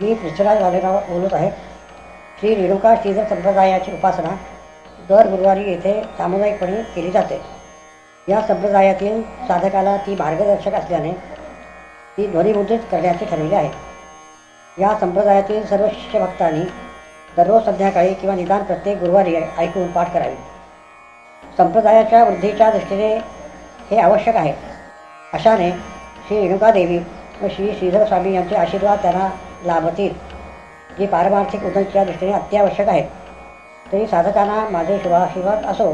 मी पृथ्वीराज वालेराव बोलत आहे. श्री रेणुका श्रीधर संप्रदायाची उपासना दर गुरुवारी येथे सामुदायिकपणे केली जाते. या संप्रदायातील साधकाला ती मार्गदर्शक असल्याने ती ध्वनिमुद्रित करण्याचे ठरविले आहे. या संप्रदायातील सर्व शिष्यभक्तांनी दररोज संध्याकाळी किंवा निदान प्रत्येक गुरुवारी ऐकून पाठ करावी. संप्रदायाच्या वृद्धीच्या दृष्टीने हे आवश्यक आहे. अशाने श्री रेणुकादेवी व श्री श्रीधर स्वामी यांचे आशीर्वाद त्यांना लाभतील जी पारमार्थिक उन्नतीच्या दृष्टीने अत्यावश्यक आहेत तरी साधकांना माझे शुभाशीर्वाद असो.